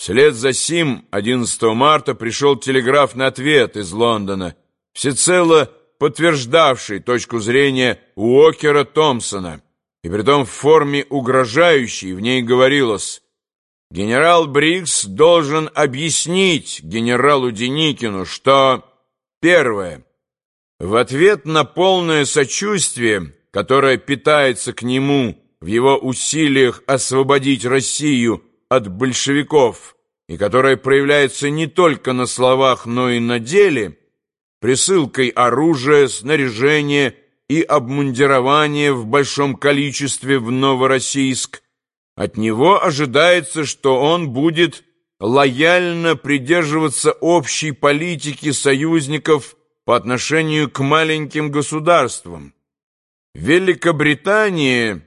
Вслед за сим 11 марта пришел телеграфный ответ из Лондона, всецело подтверждавший точку зрения Уокера Томпсона, и притом в форме угрожающей в ней говорилось «Генерал Брикс должен объяснить генералу Деникину, что...» Первое. В ответ на полное сочувствие, которое питается к нему в его усилиях освободить Россию от большевиков и которое проявляется не только на словах, но и на деле, присылкой оружия, снаряжения и обмундирования в большом количестве в Новороссийск, от него ожидается, что он будет лояльно придерживаться общей политики союзников по отношению к маленьким государствам. Великобритания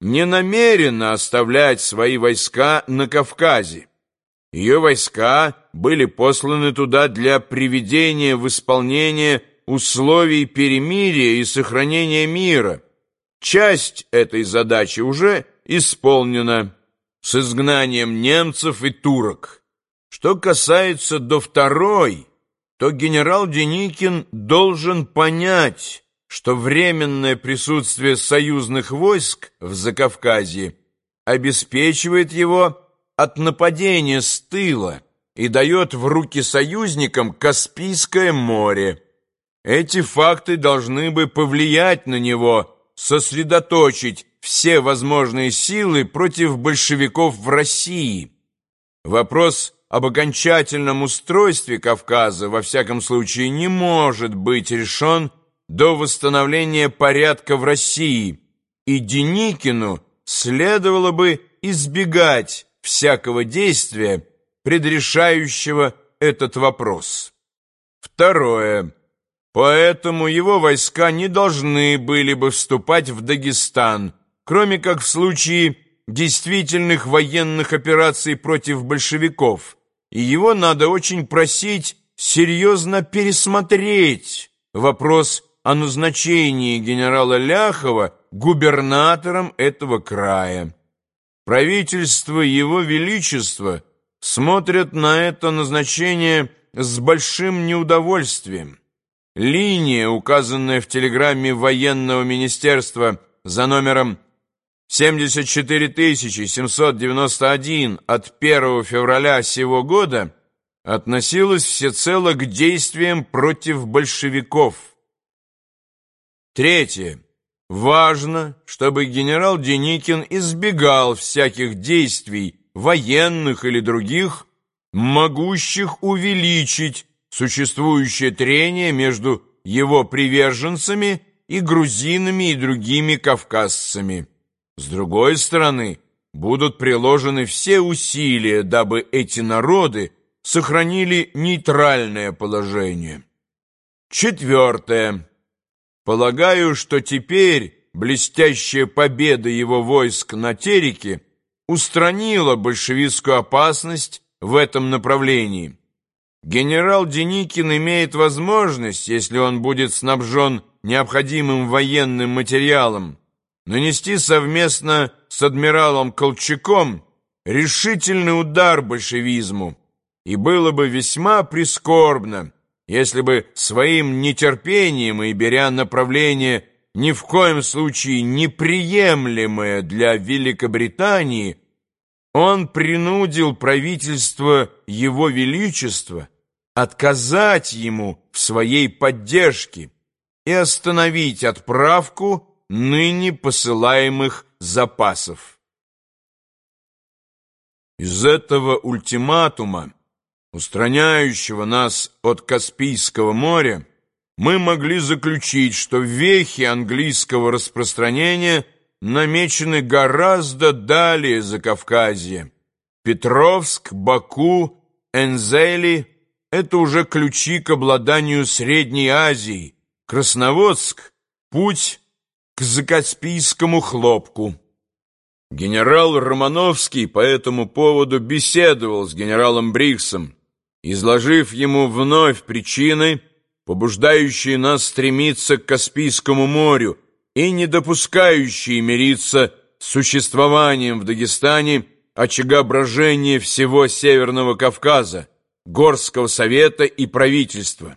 не намерена оставлять свои войска на Кавказе. Ее войска были посланы туда для приведения в исполнение условий перемирия и сохранения мира. Часть этой задачи уже исполнена с изгнанием немцев и турок. Что касается до второй, то генерал Деникин должен понять, что временное присутствие союзных войск в Закавказье обеспечивает его от нападения с тыла и дает в руки союзникам Каспийское море. Эти факты должны бы повлиять на него, сосредоточить все возможные силы против большевиков в России. Вопрос об окончательном устройстве Кавказа, во всяком случае, не может быть решен до восстановления порядка в России, и Деникину следовало бы избегать всякого действия, предрешающего этот вопрос. Второе. Поэтому его войска не должны были бы вступать в Дагестан, кроме как в случае действительных военных операций против большевиков, и его надо очень просить серьезно пересмотреть вопрос о назначении генерала Ляхова губернатором этого края. Правительство Его Величества смотрят на это назначение с большим неудовольствием. Линия, указанная в телеграмме военного министерства за номером 74791 от 1 февраля сего года, относилась всецело к действиям против большевиков. Третье. Важно, чтобы генерал Деникин избегал всяких действий, военных или других, могущих увеличить существующее трение между его приверженцами и грузинами и другими кавказцами. С другой стороны, будут приложены все усилия, дабы эти народы сохранили нейтральное положение. Четвертое. Полагаю, что теперь блестящая победа его войск на Тереке устранила большевистскую опасность в этом направлении. Генерал Деникин имеет возможность, если он будет снабжен необходимым военным материалом, нанести совместно с адмиралом Колчаком решительный удар большевизму, и было бы весьма прискорбно, если бы своим нетерпением и беря направление ни в коем случае неприемлемое для Великобритании, он принудил правительство Его Величества отказать ему в своей поддержке и остановить отправку ныне посылаемых запасов. Из этого ультиматума устраняющего нас от Каспийского моря, мы могли заключить, что вехи английского распространения намечены гораздо далее за Кавказье. Петровск, Баку, Энзели – это уже ключи к обладанию Средней Азией, Красноводск – путь к Закаспийскому хлопку. Генерал Романовский по этому поводу беседовал с генералом Бриксом, изложив ему вновь причины, побуждающие нас стремиться к Каспийскому морю и не допускающие мириться с существованием в Дагестане очага брожения всего Северного Кавказа, Горского совета и правительства.